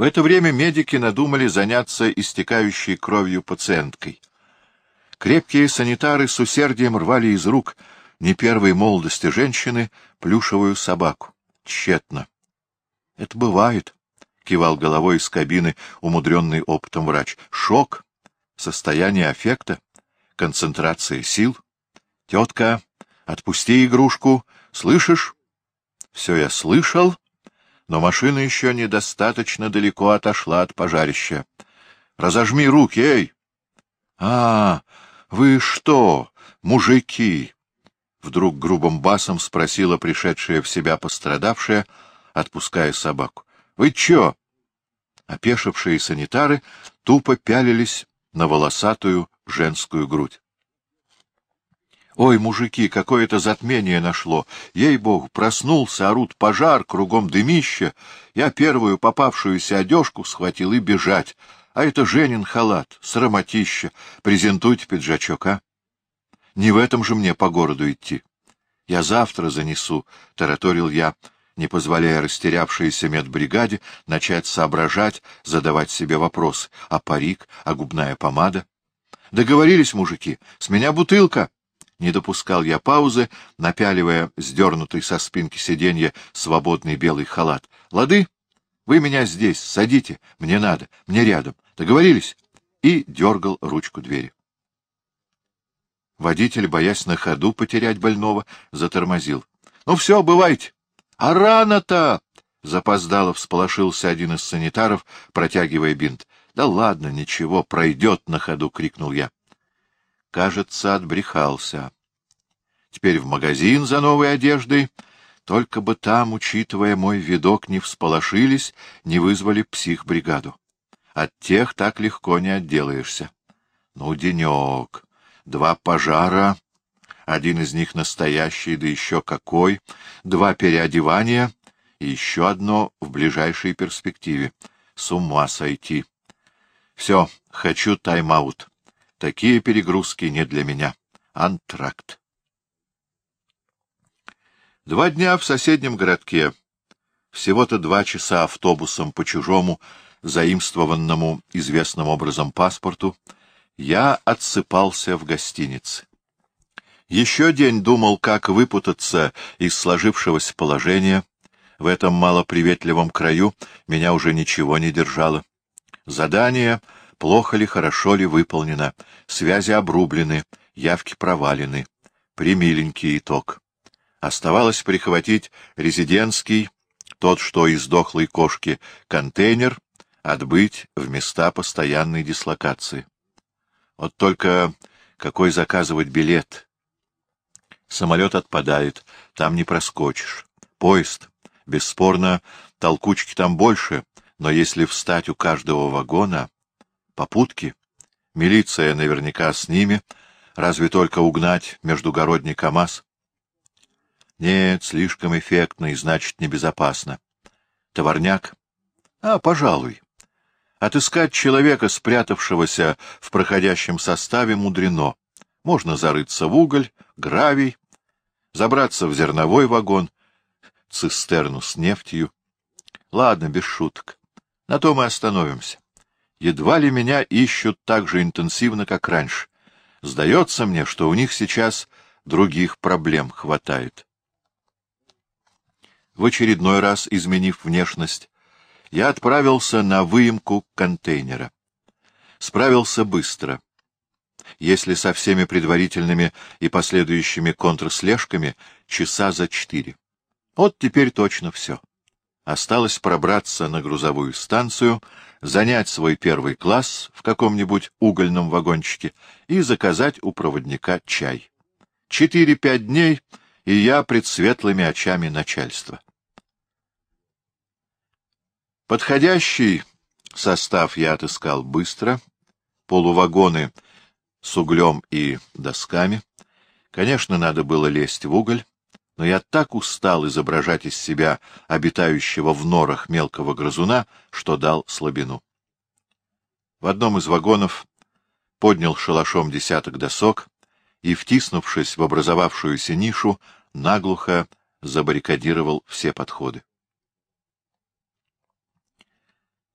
В это время медики надумали заняться истекающей кровью пациенткой. Крепкие санитары с усердием рвали из рук не первой молодости женщины плюшевую собаку. Тщетно. — Это бывает, — кивал головой из кабины умудренный опытом врач. — Шок, состояние аффекта, концентрация сил. Тетка, отпусти игрушку, слышишь? Все я слышал, но машина еще недостаточно далеко отошла от пожарища. Разожми руки, эй! А, вы что, мужики? Вдруг грубым басом спросила пришедшая в себя пострадавшая, отпуская собаку. — Вы чё? Опешившие санитары тупо пялились на волосатую женскую грудь. Ой, мужики, какое-то затмение нашло. Ей-богу, проснулся, орут пожар, кругом дымище. Я первую попавшуюся одежку схватил и бежать. А это Женин халат, срамотища. Презентуйте пиджачок, а? Не в этом же мне по городу идти. Я завтра занесу, — тараторил я, не позволяя растерявшейся медбригаде начать соображать, задавать себе вопросы. А парик, а губная помада? Договорились, мужики, с меня бутылка. Не допускал я паузы, напяливая сдернутый со спинки сиденья свободный белый халат. Лады? Вы меня здесь садите, мне надо, мне рядом. Договорились? И дергал ручку двери. Водитель, боясь на ходу потерять больного, затормозил. — Ну все, бывайте. — А рано-то! — запоздало всполошился один из санитаров, протягивая бинт. — Да ладно, ничего, пройдет на ходу! — крикнул я. Кажется, отбрехался. Теперь в магазин за новой одеждой. Только бы там, учитывая мой видок, не всполошились, не вызвали психбригаду. От тех так легко не отделаешься. Ну, денек два пожара, один из них настоящий, да еще какой, два переодевания и еще одно в ближайшей перспективе. С ума сойти. Все, хочу тайм-аут. Такие перегрузки не для меня. Антракт. Два дня в соседнем городке. Всего-то два часа автобусом по чужому, заимствованному известным образом паспорту — я отсыпался в гостинице. Еще день думал, как выпутаться из сложившегося положения. В этом малоприветливом краю меня уже ничего не держало. Задание, плохо ли, хорошо ли выполнено, связи обрублены, явки провалены. Примиленький итог. Оставалось прихватить резидентский, тот, что из дохлой кошки, контейнер, отбыть в места постоянной дислокации. Вот только какой заказывать билет? Самолет отпадает, там не проскочишь. Поезд. Бесспорно, толкучки там больше, но если встать у каждого вагона... Попутки. Милиция наверняка с ними, разве только угнать междугородний КАМАЗ. Нет, слишком эффектно и, значит, небезопасно. Товарняк? А, пожалуй. Отыскать человека, спрятавшегося в проходящем составе, мудрено. Можно зарыться в уголь, гравий, забраться в зерновой вагон, цистерну с нефтью. Ладно, без шуток. На то мы остановимся. Едва ли меня ищут так же интенсивно, как раньше. Сдается мне, что у них сейчас других проблем хватает. В очередной раз, изменив внешность, я отправился на выемку контейнера. Справился быстро. Если со всеми предварительными и последующими контрслежками, часа за четыре. Вот теперь точно все. Осталось пробраться на грузовую станцию, занять свой первый класс в каком-нибудь угольном вагончике и заказать у проводника чай. Четыре-пять дней, и я пред светлыми очами начальства. Подходящий состав я отыскал быстро. Полувагоны с углем и досками. Конечно, надо было лезть в уголь, но я так устал изображать из себя обитающего в норах мелкого грызуна, что дал слабину. В одном из вагонов поднял шалашом десяток досок и, втиснувшись в образовавшуюся нишу, наглухо забаррикадировал все подходы.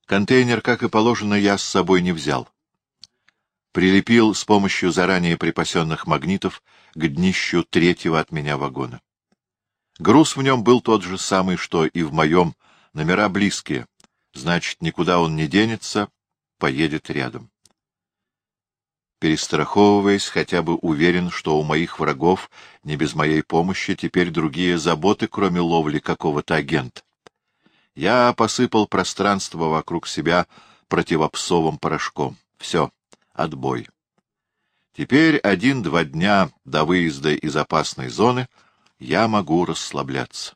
Контейнер, как и положено, я с собой не взял. Прилепил с помощью заранее припасенных магнитов к днищу третьего от меня вагона. Груз в нем был тот же самый, что и в моем, номера близкие, значит, никуда он не денется, поедет рядом. Перестраховываясь, хотя бы уверен, что у моих врагов, не без моей помощи, теперь другие заботы, кроме ловли какого-то агента. Я посыпал пространство вокруг себя противопсовым порошком. Все, отбой. Теперь один-два дня до выезда из опасной зоны я могу расслабляться.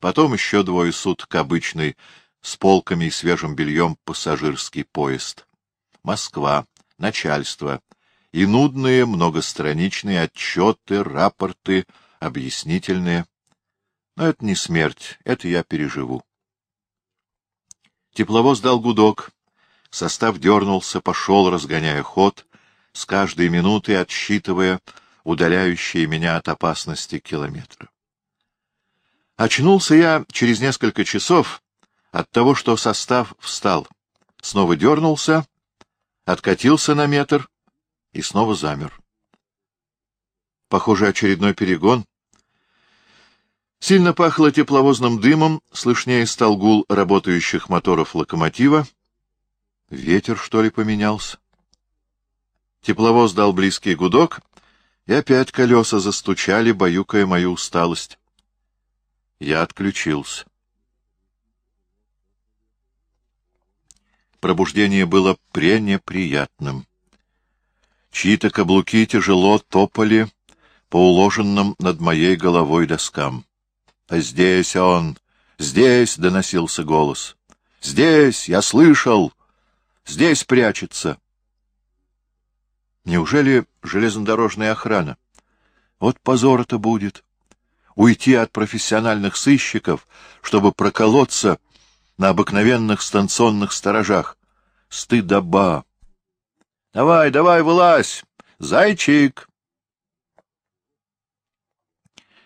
Потом еще двое суток обычный с полками и свежим бельем пассажирский поезд. Москва, начальство и нудные многостраничные отчеты, рапорты, объяснительные. Но это не смерть, это я переживу. Тепловоз дал гудок, состав дернулся, пошел, разгоняя ход, с каждой минутой отсчитывая удаляющие меня от опасности километры. Очнулся я через несколько часов от того, что состав встал, снова дернулся, откатился на метр и снова замер. Похоже, очередной перегон. Сильно пахло тепловозным дымом, слышнее стал гул работающих моторов локомотива. Ветер, что ли, поменялся? Тепловоз дал близкий гудок, и опять колеса застучали, баюкая мою усталость. Я отключился. Пробуждение было пренеприятным. Чьи-то каблуки тяжело топали по уложенным над моей головой доскам. А здесь он, здесь доносился голос. Здесь, я слышал, здесь прячется. Неужели железнодорожная охрана? Вот позор это будет. Уйти от профессиональных сыщиков, чтобы проколоться на обыкновенных станционных сторожах. Стыдоба! Давай, давай, вылазь! Зайчик!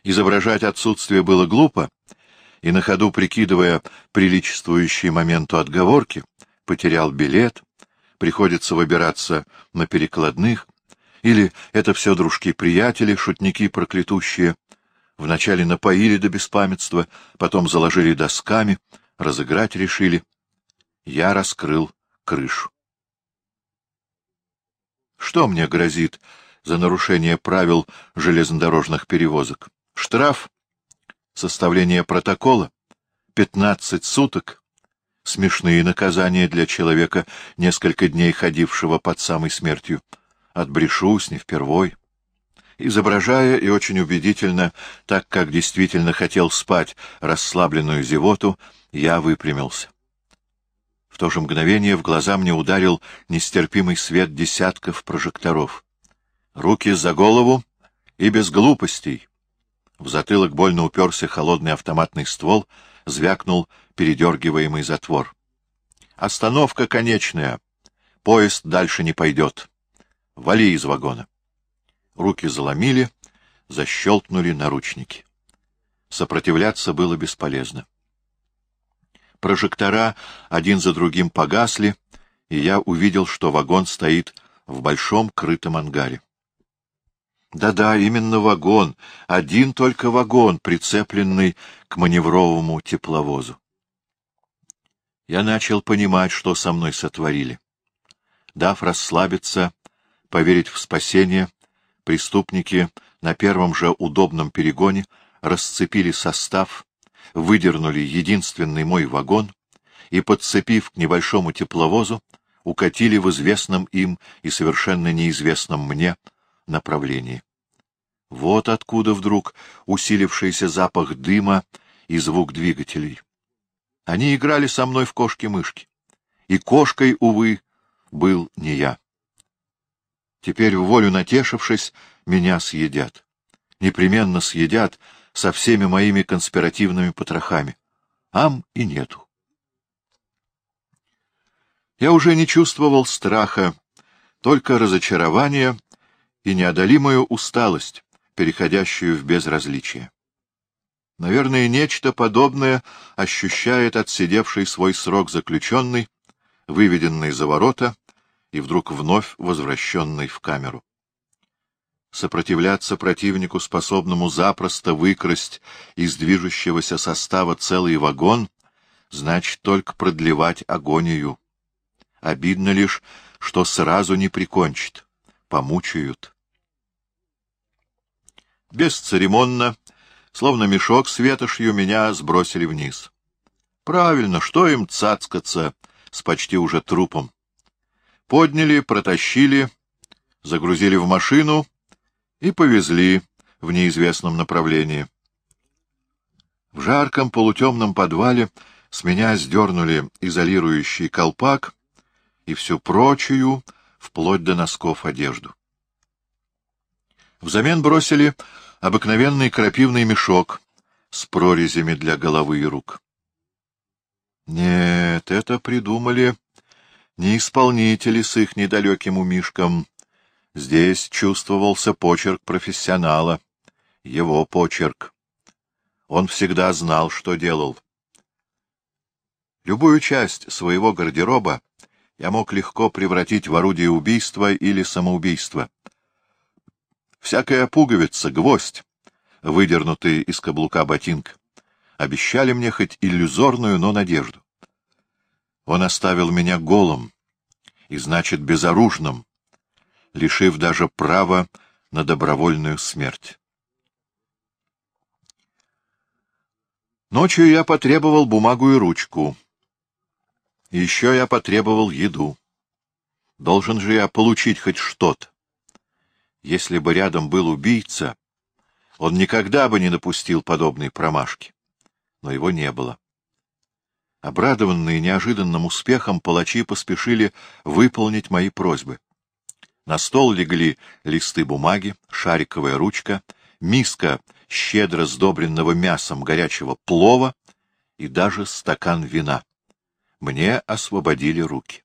Изображать отсутствие было глупо, и на ходу, прикидывая приличествующие моменту отговорки, потерял билет, приходится выбираться на перекладных, или это все дружки-приятели, шутники проклятущие, вначале напоили до беспамятства, потом заложили досками, разыграть решили. Я раскрыл крышу. Что мне грозит за нарушение правил железнодорожных перевозок? Штраф, составление протокола, пятнадцать суток, смешные наказания для человека, несколько дней ходившего под самой смертью. Отбрешусь не впервой. Изображая и очень убедительно, так как действительно хотел спать расслабленную зевоту, я выпрямился. В то же мгновение в глаза мне ударил нестерпимый свет десятков прожекторов. Руки за голову и без глупостей. В затылок больно уперся холодный автоматный ствол, звякнул передергиваемый затвор. Остановка конечная. Поезд дальше не пойдет. Вали из вагона. Руки заломили, защелкнули наручники. Сопротивляться было бесполезно. Прожектора один за другим погасли, и я увидел, что вагон стоит в большом крытом ангаре. Да-да, именно вагон, один только вагон, прицепленный к маневровому тепловозу. Я начал понимать, что со мной сотворили. Дав расслабиться, поверить в спасение, преступники на первом же удобном перегоне расцепили состав, выдернули единственный мой вагон и, подцепив к небольшому тепловозу, укатили в известном им и совершенно неизвестном мне направлении. Вот откуда вдруг усилившийся запах дыма и звук двигателей. Они играли со мной в кошки-мышки. И кошкой, увы, был не я. Теперь, волю натешившись, меня съедят. Непременно съедят со всеми моими конспиративными потрохами. Ам и нету. Я уже не чувствовал страха, только разочарование и неодолимую усталость, переходящую в безразличие. Наверное, нечто подобное ощущает отсидевший свой срок заключенный, выведенный за ворота и вдруг вновь возвращенный в камеру. Сопротивляться противнику, способному запросто выкрасть из движущегося состава целый вагон, значит только продлевать агонию. Обидно лишь, что сразу не прикончит, помучают. Бесцеремонно, словно мешок с ветошью, меня сбросили вниз. Правильно, что им цацкаться с почти уже трупом? Подняли, протащили, загрузили в машину и повезли в неизвестном направлении. В жарком полутемном подвале с меня сдернули изолирующий колпак и всю прочую, вплоть до носков, одежду. Взамен бросили обыкновенный крапивный мешок с прорезями для головы и рук. Нет, это придумали не исполнители с их недалеким умишком. Здесь чувствовался почерк профессионала, его почерк. Он всегда знал, что делал. Любую часть своего гардероба я мог легко превратить в орудие убийства или самоубийства. Всякая пуговица, гвоздь, выдернутый из каблука ботинка, обещали мне хоть иллюзорную, но надежду. Он оставил меня голым, и значит безоружным, лишив даже права на добровольную смерть. Ночью я потребовал бумагу и ручку. Еще я потребовал еду. Должен же я получить хоть что-то. Если бы рядом был убийца, он никогда бы не допустил подобной промашки. Но его не было. Обрадованные неожиданным успехом, палачи поспешили выполнить мои просьбы. На стол легли листы бумаги, шариковая ручка, миска щедро сдобренного мясом горячего плова и даже стакан вина. Мне освободили руки.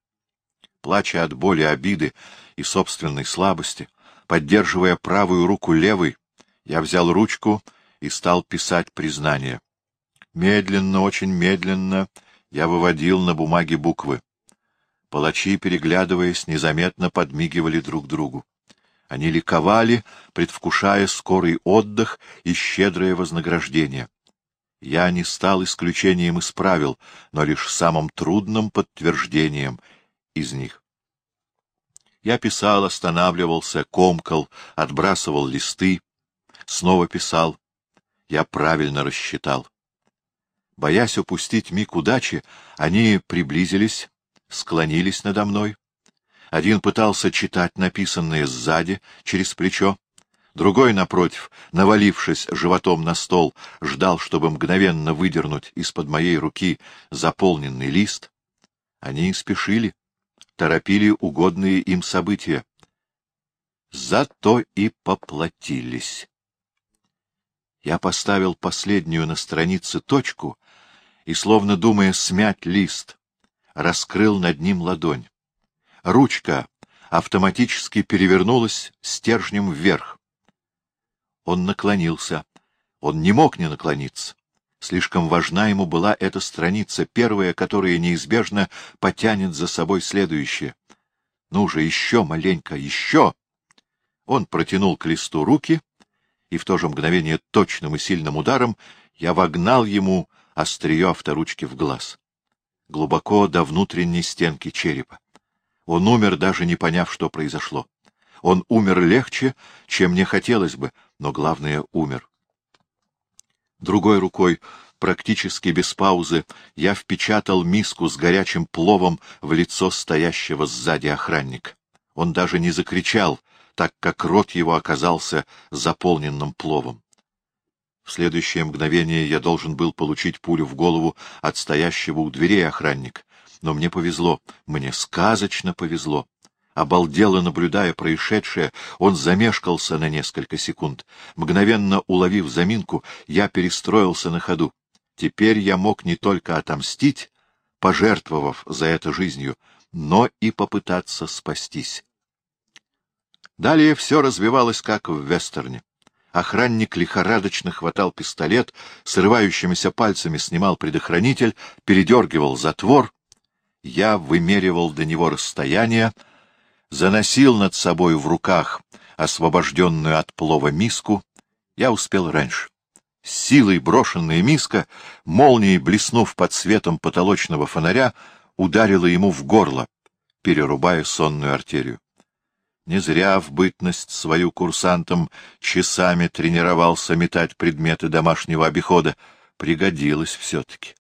Плача от боли, обиды и собственной слабости, поддерживая правую руку левой, я взял ручку и стал писать признание. Медленно, очень медленно я выводил на бумаге буквы. Палачи, переглядываясь, незаметно подмигивали друг другу. Они ликовали, предвкушая скорый отдых и щедрое вознаграждение. Я не стал исключением из правил, но лишь самым трудным подтверждением из них. Я писал, останавливался, комкал, отбрасывал листы, снова писал. Я правильно рассчитал. Боясь упустить миг удачи, они приблизились, склонились надо мной. Один пытался читать написанное сзади, через плечо. Другой, напротив, навалившись животом на стол, ждал, чтобы мгновенно выдернуть из-под моей руки заполненный лист. Они спешили, торопили угодные им события. Зато и поплатились. Я поставил последнюю на странице точку и, словно думая смять лист, раскрыл над ним ладонь. Ручка автоматически перевернулась стержнем вверх. Он наклонился. Он не мог не наклониться. Слишком важна ему была эта страница, первая, которая неизбежно потянет за собой следующее. Ну же, еще маленько, еще! Он протянул к листу руки — и в то же мгновение точным и сильным ударом я вогнал ему острие авторучки в глаз. Глубоко до внутренней стенки черепа. Он умер, даже не поняв, что произошло. Он умер легче, чем мне хотелось бы, но главное — умер. Другой рукой, практически без паузы, я впечатал миску с горячим пловом в лицо стоящего сзади охранника. Он даже не закричал — так как рот его оказался заполненным пловом. В следующее мгновение я должен был получить пулю в голову от стоящего у дверей охранника. Но мне повезло, мне сказочно повезло. Обалдело наблюдая происшедшее, он замешкался на несколько секунд. Мгновенно уловив заминку, я перестроился на ходу. Теперь я мог не только отомстить, пожертвовав за это жизнью, но и попытаться спастись. Далее все развивалось, как в вестерне. Охранник лихорадочно хватал пистолет, срывающимися пальцами снимал предохранитель, передергивал затвор. Я вымеривал до него расстояние, заносил над собой в руках освобожденную от плова миску. Я успел раньше. С силой брошенная миска, молнией блеснув под светом потолочного фонаря, ударила ему в горло, перерубая сонную артерию. Не зря в бытность свою курсантом часами тренировался метать предметы домашнего обихода. Пригодилось все-таки.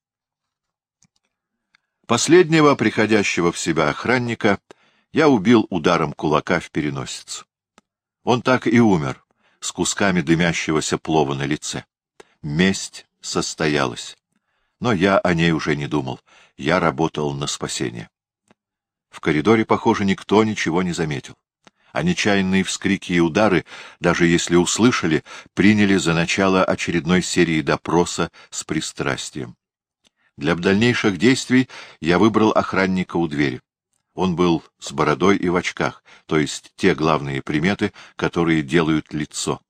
Последнего приходящего в себя охранника я убил ударом кулака в переносицу. Он так и умер, с кусками дымящегося плова на лице. Месть состоялась. Но я о ней уже не думал. Я работал на спасение. В коридоре, похоже, никто ничего не заметил а нечаянные вскрики и удары, даже если услышали, приняли за начало очередной серии допроса с пристрастием. Для дальнейших действий я выбрал охранника у двери. Он был с бородой и в очках, то есть те главные приметы, которые делают лицо.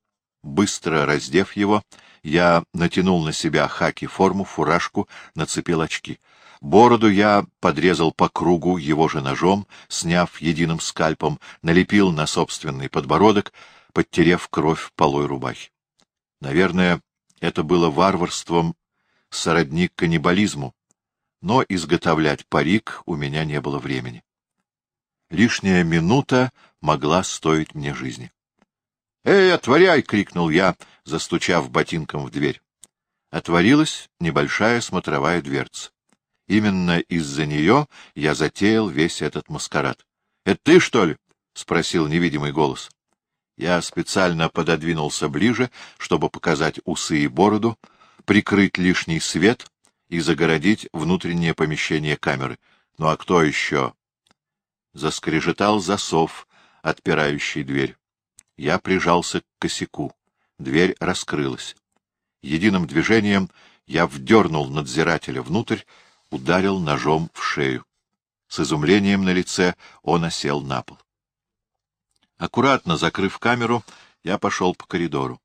Быстро раздев его, я натянул на себя хаки форму, фуражку, нацепил очки — Бороду я подрезал по кругу его же ножом, сняв единым скальпом, налепил на собственный подбородок, подтерев кровь полой рубахи. Наверное, это было варварством сородни каннибализму, но изготовлять парик у меня не было времени. Лишняя минута могла стоить мне жизни. «Эй, отворяй!» — крикнул я, застучав ботинком в дверь. Отворилась небольшая смотровая дверца. Именно из-за нее я затеял весь этот маскарад. — Это ты, что ли? — спросил невидимый голос. Я специально пододвинулся ближе, чтобы показать усы и бороду, прикрыть лишний свет и загородить внутреннее помещение камеры. Ну а кто еще? Заскрежетал засов, отпирающий дверь. Я прижался к косяку. Дверь раскрылась. Единым движением я вдернул надзирателя внутрь, ударил ножом в шею. С изумлением на лице он осел на пол. Аккуратно закрыв камеру, я пошел по коридору.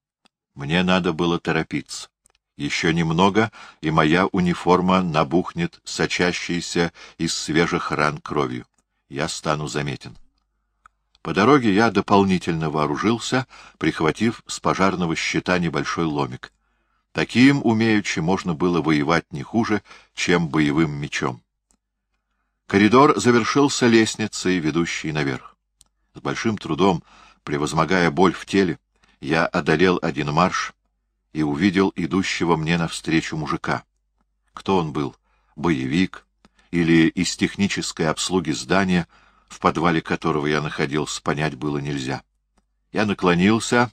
Мне надо было торопиться. Еще немного, и моя униформа набухнет сочащейся из свежих ран кровью. Я стану заметен. По дороге я дополнительно вооружился, прихватив с пожарного щита небольшой ломик. Таким умеючи можно было воевать не хуже, чем боевым мечом. Коридор завершился лестницей, ведущей наверх. С большим трудом, превозмогая боль в теле, я одолел один марш и увидел идущего мне навстречу мужика. Кто он был? Боевик или из технической обслуги здания, в подвале которого я находился, понять было нельзя. Я наклонился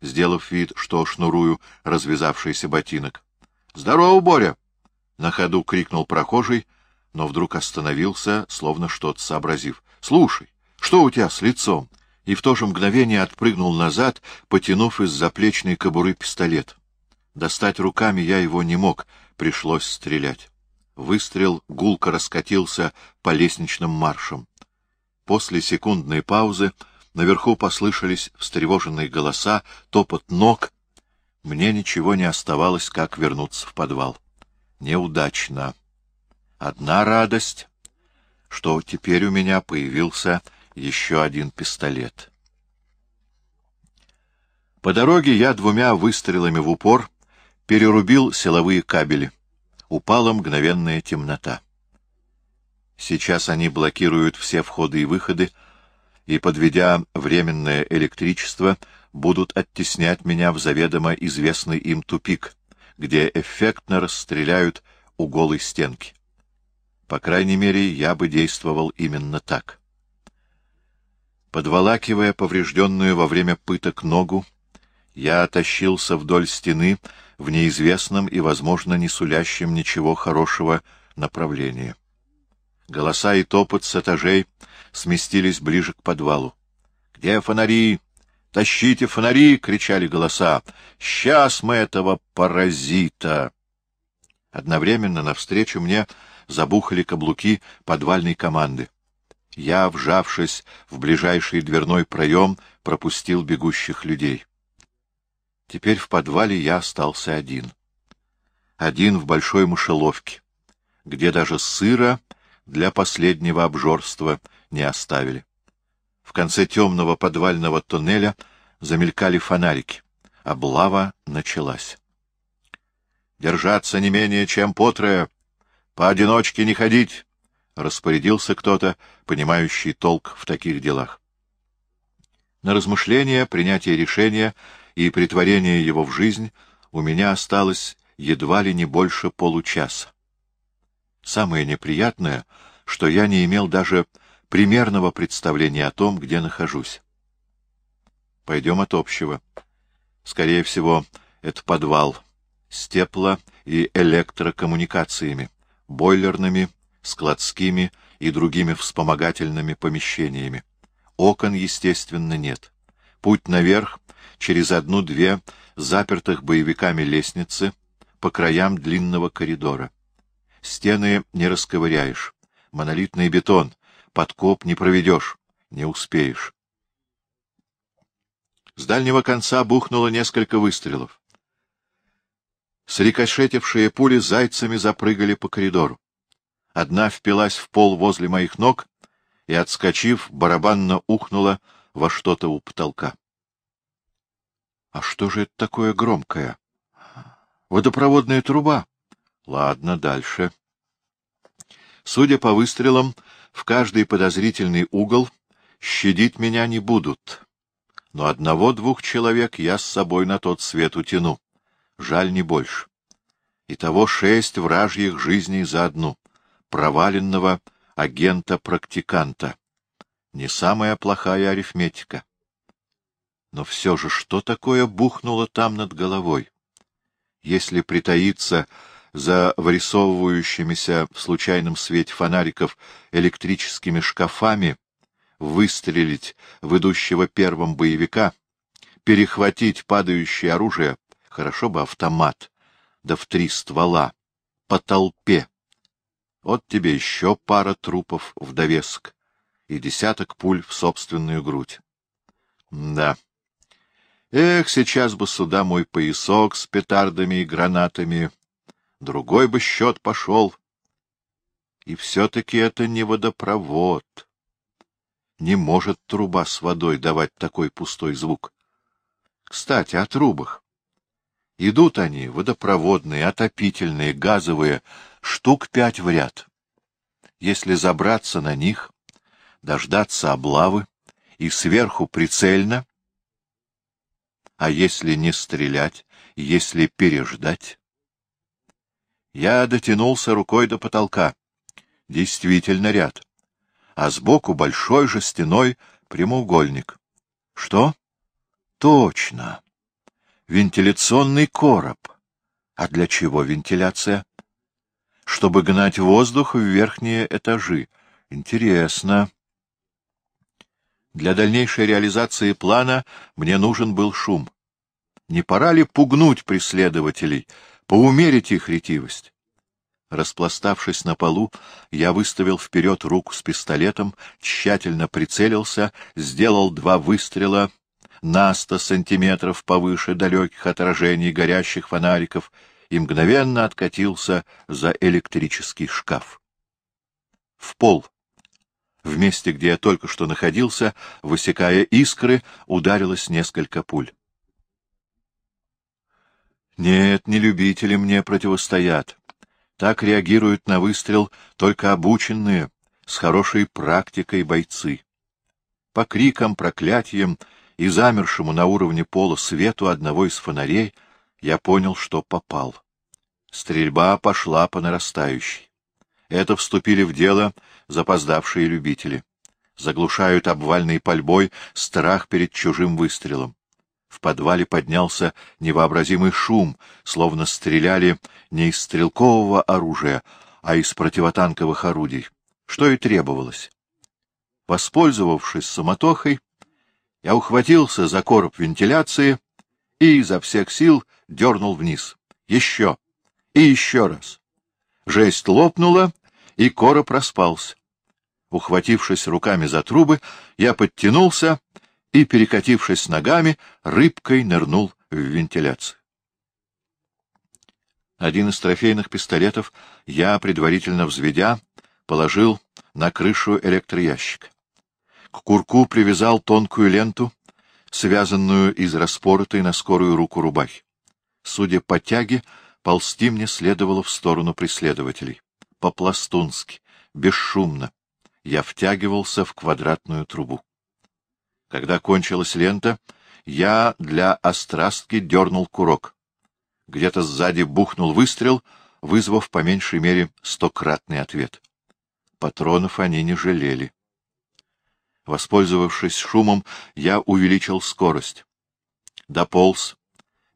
сделав вид, что шнурую развязавшийся ботинок. — Здорово, Боря! — на ходу крикнул прохожий, но вдруг остановился, словно что-то сообразив. — Слушай, что у тебя с лицом? И в то же мгновение отпрыгнул назад, потянув из заплечной кобуры пистолет. Достать руками я его не мог, пришлось стрелять. Выстрел гулко раскатился по лестничным маршам. После секундной паузы Наверху послышались встревоженные голоса, топот ног. Мне ничего не оставалось, как вернуться в подвал. Неудачно. Одна радость, что теперь у меня появился еще один пистолет. По дороге я двумя выстрелами в упор перерубил силовые кабели. Упала мгновенная темнота. Сейчас они блокируют все входы и выходы, и, подведя временное электричество, будут оттеснять меня в заведомо известный им тупик, где эффектно расстреляют у голой стенки. По крайней мере, я бы действовал именно так. Подволакивая поврежденную во время пыток ногу, я тащился вдоль стены в неизвестном и, возможно, не сулящем ничего хорошего направлении. Голоса и топот с этажей сместились ближе к подвалу. — Где фонари? Тащите фонари! — кричали голоса. — Сейчас мы этого паразита! Одновременно навстречу мне забухали каблуки подвальной команды. Я, вжавшись в ближайший дверной проем, пропустил бегущих людей. Теперь в подвале я остался один. Один в большой мышеловке, где даже сыро для последнего обжорства не оставили. В конце темного подвального туннеля замелькали фонарики. Облава началась. «Держаться не менее, чем потрое! Поодиночке не ходить!» — распорядился кто-то, понимающий толк в таких делах. На размышление, принятие решения и притворение его в жизнь у меня осталось едва ли не больше получаса. Самое неприятное, что я не имел даже примерного представления о том, где нахожусь. Пойдем от общего. Скорее всего, это подвал с тепло- и электрокоммуникациями, бойлерными, складскими и другими вспомогательными помещениями. Окон, естественно, нет. Путь наверх через одну-две запертых боевиками лестницы по краям длинного коридора. Стены не расковыряешь. Монолитный бетон. Подкоп не проведешь. Не успеешь. С дальнего конца бухнуло несколько выстрелов. Срикошетившие пули зайцами запрыгали по коридору. Одна впилась в пол возле моих ног и, отскочив, барабанно ухнула во что-то у потолка. А что же это такое громкое? Водопроводная труба. Ладно, дальше. Судя по выстрелам, в каждый подозрительный угол щадить меня не будут. Но одного-двух человек я с собой на тот свет утяну. Жаль не больше. Итого шесть вражьих жизней за одну. Проваленного агента-практиканта. Не самая плохая арифметика. Но все же что такое бухнуло там над головой? Если притаиться за вырисовывающимися в случайном свете фонариков электрическими шкафами, выстрелить в идущего первым боевика, перехватить падающее оружие, хорошо бы автомат, да в три ствола, по толпе. Вот тебе еще пара трупов в довесок и десяток пуль в собственную грудь. Да. Эх, сейчас бы сюда мой поясок с петардами и гранатами, другой бы счет пошел. И все-таки это не водопровод. Не может труба с водой давать такой пустой звук. Кстати, о трубах. Идут они, водопроводные, отопительные, газовые, штук пять в ряд. Если забраться на них, дождаться облавы и сверху прицельно, а если не стрелять, если переждать? Я дотянулся рукой до потолка. Действительно ряд. А сбоку большой жестяной прямоугольник. Что? Точно. Вентиляционный короб. А для чего вентиляция? Чтобы гнать воздух в верхние этажи. Интересно. Для дальнейшей реализации плана мне нужен был шум. Не пора ли пугнуть преследователей, поумерить их ретивость? Распластавшись на полу, я выставил вперед руку с пистолетом, тщательно прицелился, сделал два выстрела на сто сантиметров повыше далеких отражений горящих фонариков и мгновенно откатился за электрический шкаф. В пол в месте, где я только что находился, высекая искры, ударилось несколько пуль. Нет, не любители мне противостоят. Так реагируют на выстрел только обученные, с хорошей практикой бойцы. По крикам, проклятиям и замершему на уровне пола свету одного из фонарей я понял, что попал. Стрельба пошла по нарастающей. Это вступили в дело запоздавшие любители. Заглушают обвальной пальбой страх перед чужим выстрелом. В подвале поднялся невообразимый шум, словно стреляли не из стрелкового оружия, а из противотанковых орудий, что и требовалось. Воспользовавшись самотохой, я ухватился за короб вентиляции и изо всех сил дернул вниз. Еще и еще раз. Жесть лопнула, и короб распался. Ухватившись руками за трубы, я подтянулся и, перекатившись ногами, рыбкой нырнул в вентиляцию. Один из трофейных пистолетов я, предварительно взведя, положил на крышу электроящик. К курку привязал тонкую ленту, связанную из распоротой на скорую руку рубахи. Судя по тяге, ползти мне следовало в сторону преследователей. По-пластунски, бесшумно. Я втягивался в квадратную трубу. Когда кончилась лента, я для острастки дернул курок. Где-то сзади бухнул выстрел, вызвав по меньшей мере стократный ответ. Патронов они не жалели. Воспользовавшись шумом, я увеличил скорость. Дополз,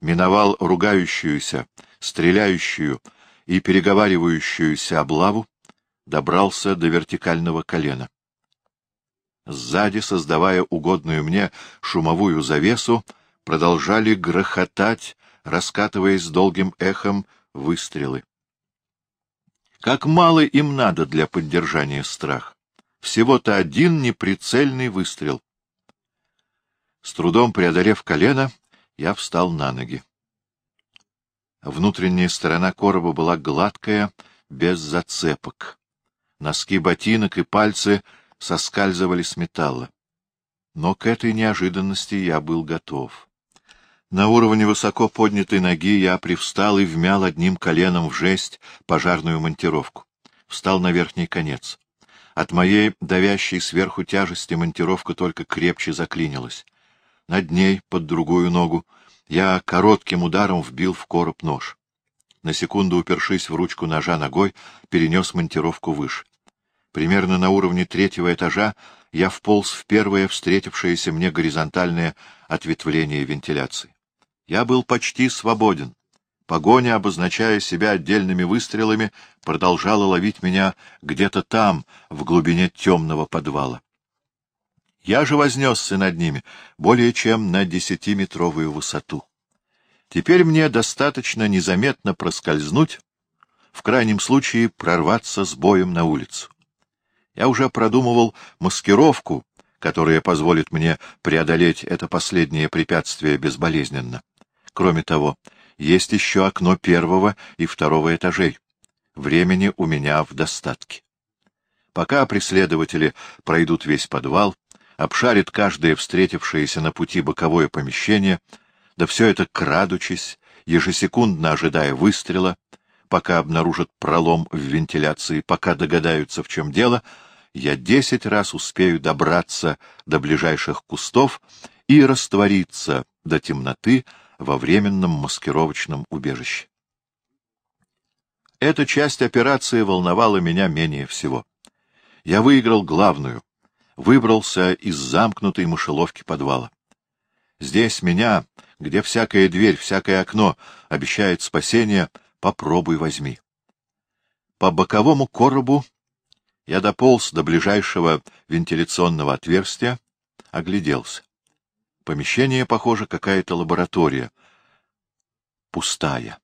миновал ругающуюся, стреляющую и переговаривающуюся облаву, добрался до вертикального колена. Сзади, создавая угодную мне шумовую завесу, продолжали грохотать, раскатываясь долгим эхом, выстрелы. Как мало им надо для поддержания страха. Всего-то один неприцельный выстрел. С трудом преодолев колено, я встал на ноги. Внутренняя сторона короба была гладкая, без зацепок. Носки ботинок и пальцы соскальзывали с металла. Но к этой неожиданности я был готов. На уровне высоко поднятой ноги я привстал и вмял одним коленом в жесть пожарную монтировку. Встал на верхний конец. От моей давящей сверху тяжести монтировка только крепче заклинилась. Над ней, под другую ногу, я коротким ударом вбил в короб нож. На секунду упершись в ручку ножа ногой, перенес монтировку выше. Примерно на уровне третьего этажа я вполз в первое встретившееся мне горизонтальное ответвление вентиляции. Я был почти свободен. Погоня, обозначая себя отдельными выстрелами, продолжала ловить меня где-то там, в глубине темного подвала. Я же вознесся над ними более чем на десятиметровую высоту. Теперь мне достаточно незаметно проскользнуть, в крайнем случае прорваться с боем на улицу. Я уже продумывал маскировку, которая позволит мне преодолеть это последнее препятствие безболезненно. Кроме того, есть еще окно первого и второго этажей. Времени у меня в достатке. Пока преследователи пройдут весь подвал, обшарят каждое встретившееся на пути боковое помещение, да все это крадучись, ежесекундно ожидая выстрела, пока обнаружат пролом в вентиляции, пока догадаются, в чем дело, я десять раз успею добраться до ближайших кустов и раствориться до темноты, во временном маскировочном убежище. Эта часть операции волновала меня менее всего. Я выиграл главную, выбрался из замкнутой мышеловки подвала. Здесь меня, где всякая дверь, всякое окно обещает спасение, попробуй возьми. По боковому коробу я дополз до ближайшего вентиляционного отверстия, огляделся. Помещение, похоже, какая-то лаборатория. Пустая.